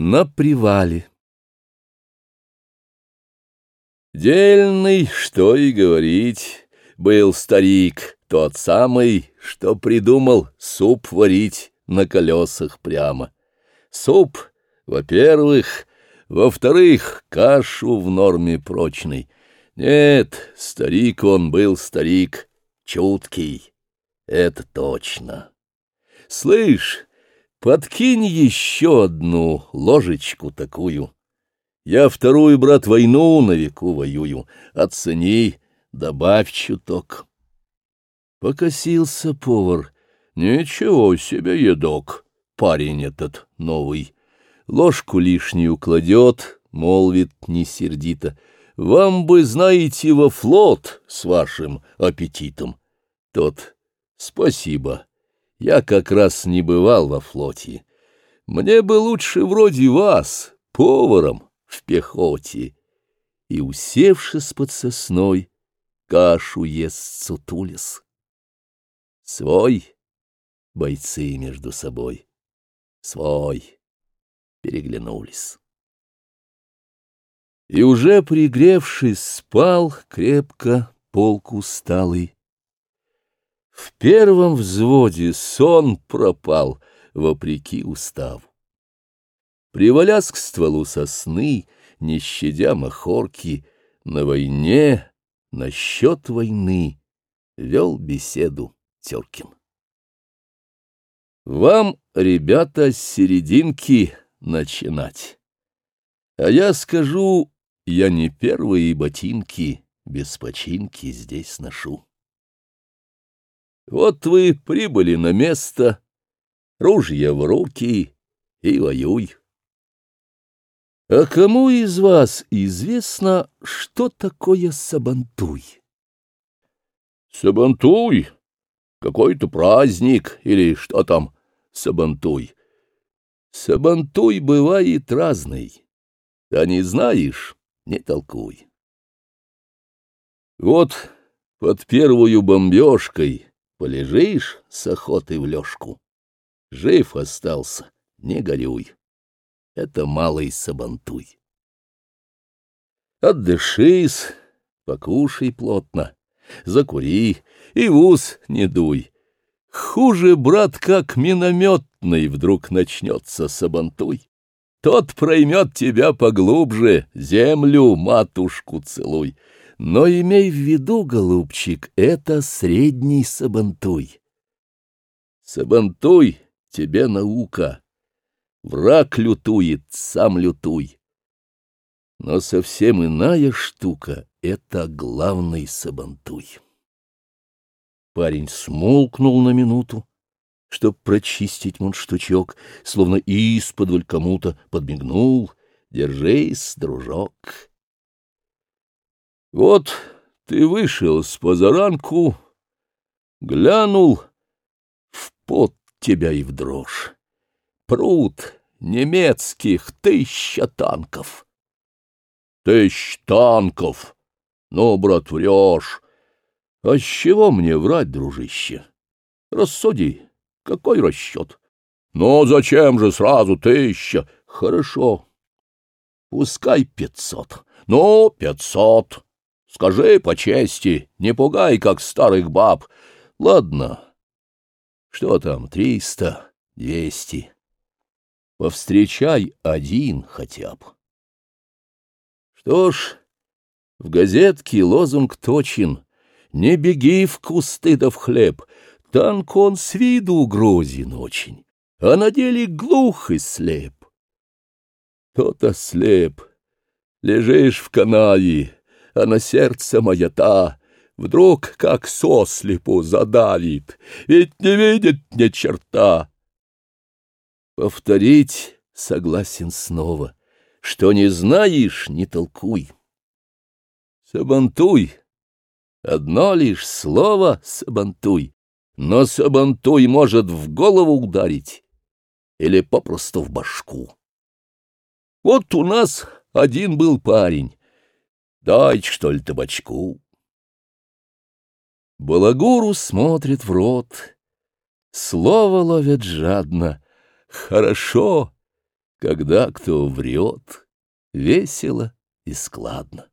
На привале. Дельный, что и говорить, был старик, тот самый, что придумал суп варить на колесах прямо. Суп, во-первых, во-вторых, кашу в норме прочной. Нет, старик он был старик, чуткий, это точно. Слышь, Подкинь еще одну ложечку такую. Я вторую, брат, войну на веку воюю. Оцени, добавь чуток. Покосился повар. Ничего себе едок, парень этот новый. Ложку лишнюю кладет, молвит несердито. Вам бы, знаете, во флот с вашим аппетитом. Тот, спасибо. Я как раз не бывал во флоте. Мне бы лучше вроде вас, поваром в пехоте. И, усевшись под сосной, кашу ест сутулис. Свой — бойцы между собой, свой — переглянулись. И уже пригревшись, спал крепко полк усталый в первом взводе сон пропал, вопреки уставу. Привалясь к стволу сосны, не щадя махорки, на войне, насчет войны, вел беседу Теркин. Вам, ребята, с серединки начинать. А я скажу, я не первые ботинки без починки здесь ношу. Вот вы прибыли на место, ружья в руки и воюй. А кому из вас известно, что такое сабантуй? Сабантуй? Какой-то праздник или что там сабантуй? Сабантуй бывает разный. А не знаешь, не толкуй. Вот под первую бомбежкой Полежишь с охотой в лёжку. Жив остался, не горюй. Это малый сабантуй. Отдышись, покушай плотно, закури и в ус не дуй. Хуже, брат, как минометный вдруг начнется сабантуй. Тот проймет тебя поглубже, землю, матушку целуй. Но имей в виду, голубчик, это средний сабантуй. Сабантуй тебе наука. Враг лютует, сам лютуй. Но совсем иная штука — это главный сабантуй. Парень смолкнул на минуту, чтоб прочистить мундштучок, словно исподволь кому-то подмигнул. «Держись, дружок!» Вот ты вышел с позаранку, глянул, в пот тебя и в дрожь. Пруд немецких тысяча танков. Тысяч танков? Ну, брат, врешь. А с чего мне врать, дружище? Рассуди, какой расчет? Ну, зачем же сразу тысяча? Хорошо, пускай пятьсот. Ну, пятьсот. Скажи по чести, не пугай, как старых баб. Ладно. Что там, триста, двести? Повстречай один хотя бы. Что ж, в газетке лозунг точен. Не беги в кусты да в хлеб. Танк он с виду грозен очень, а на деле глух и слеп. То-то слеп, лежишь в канаве, а на сердце маята. Вдруг, как сослепу, задавит, ведь не видит ни черта. Повторить согласен снова, что не знаешь, не толкуй. Сабантуй, одно лишь слово сабантуй, но сабантуй может в голову ударить или попросту в башку. Вот у нас один был парень. Дайте, что ли, табачку. Балагуру смотрит в рот. Слово ловит жадно. Хорошо, когда кто врет. Весело и складно.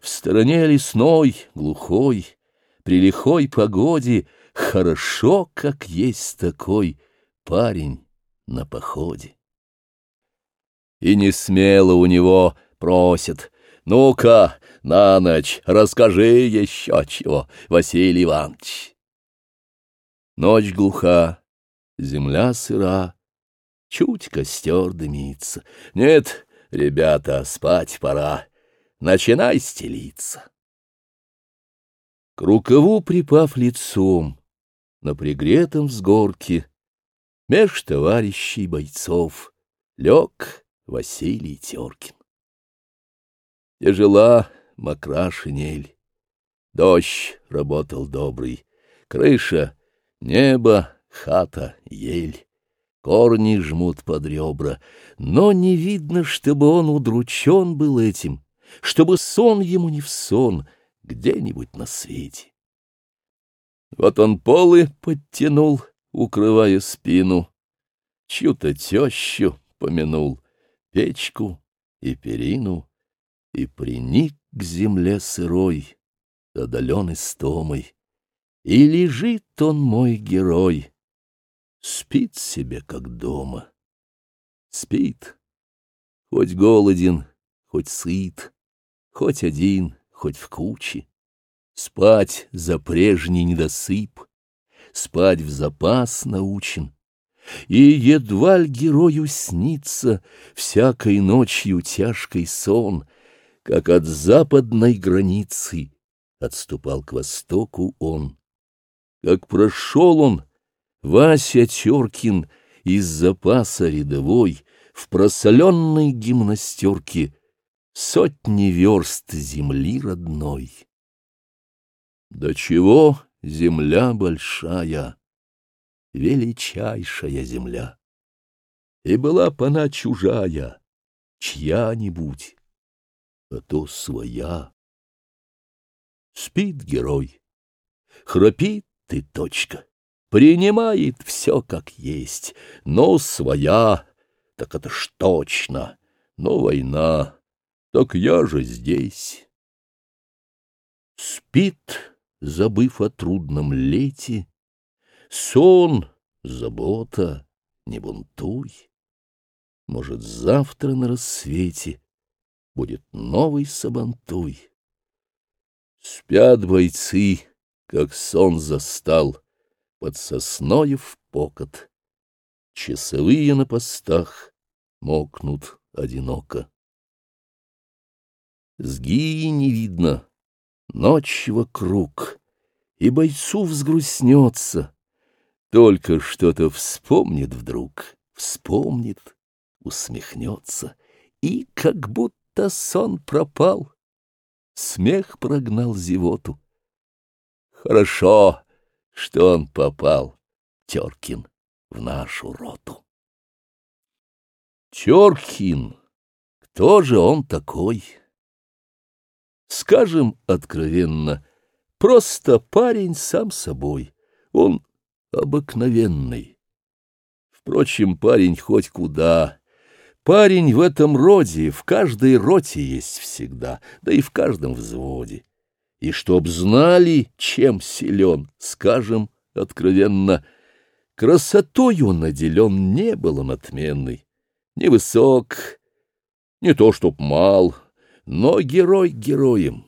В стороне лесной, глухой, при лихой погоде Хорошо, как есть такой парень на походе. И не смело у него просят — ну-ка, на ночь, расскажи еще чего, Василий Иванович. Ночь глуха, земля сыра, чуть костер дымится. Нет, ребята, спать пора, начинай стелиться. К рукаву припав лицом, на пригретом взгорке, Меж товарищей бойцов лег Василий Теркин тяжела мокра шинель. Дождь работал добрый, крыша, небо, хата, ель. Корни жмут под ребра, но не видно, чтобы он удручен был этим, чтобы сон ему не в сон где-нибудь на свете. Вот он полы подтянул, укрывая спину, чью-то тещу помянул, печку и перину — и приник к земле сырой, Одолен истомой, И лежит он, мой герой, Спит себе, как дома. Спит, хоть голоден, хоть сыт, Хоть один, хоть в куче. Спать за прежний недосып, Спать в запас научен — и едва ль герою снится всякой ночью тяжкий сон — как от западной границы отступал к востоку он. Как прошел он, Вася Теркин из запаса рядовой в просоленной гимнастерке сотни верст земли родной. До чего земля большая, величайшая земля, и была б она чужая, чья-нибудь а то своя. Спит герой, храпит ты точка, принимает все как есть, но своя, так это ж точно, но война, так я же здесь. Спит, забыв о трудном лете, сон, забота, не бунтуй. Может, завтра на рассвете будет новый сабантуй. Спят бойцы, как сон застал, под сосною в покот. Часовые на постах мокнут одиноко. Сгии не видно, ночь вокруг, и бойцу взгрустнется. Только что-то вспомнит вдруг, вспомнит, усмехнется, и как будто это сон пропал. Смех прогнал зевоту. Хорошо, что он попал, Теркин, в нашу роту. Теркин, кто же он такой? Скажем откровенно, просто парень сам собой. Он обыкновенный. Впрочем, парень хоть куда Парень в этом роде, в каждой роте есть всегда, да и в каждом взводе. И чтоб знали, чем силен, скажем откровенно, красотой он наделен, не был он отменный, невысок, не то чтоб мал, но герой героем.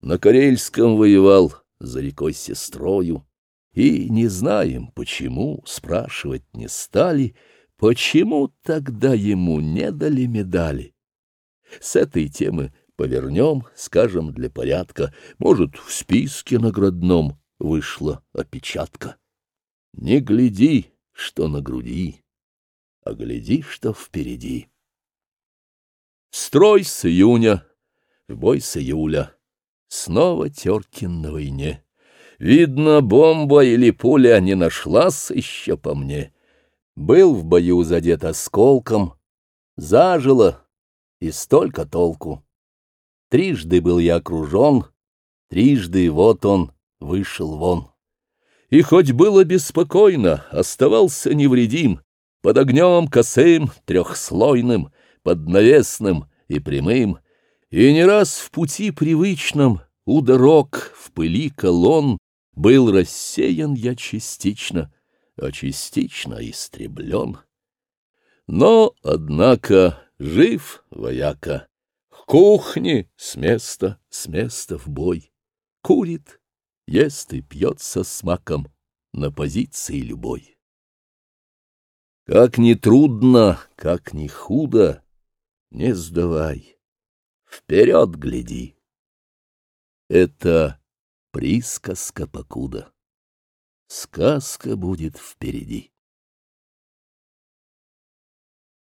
На Карельском воевал за рекой сестрою, и не знаем, почему, спрашивать не стали — Почему тогда ему не дали медали? С этой темы повернем, скажем, для порядка. Может, в списке наградном вышла опечатка. Не гляди, что на груди, а гляди, что впереди. Строй с июня, в бой с июля. Снова Теркин на войне. Видно, бомба или пуля не нашлась еще по мне. Был в бою задет осколком, зажило, и столько толку. Трижды был я окружен, трижды вот он вышел вон. И хоть было беспокойно, оставался невредим, под огнем косым, трехслойным, под навесным и прямым, и не раз в пути привычном, у дорог, в пыли колонн, был рассеян я частично — а частично истреблен. Но, однако, жив вояка, к кухне с места, с места в бой, курит, ест и пьет со смаком на позиции любой. Как ни трудно, как ни худо, не сдавай, вперед гляди. Это присказка покуда сказка будет впереди.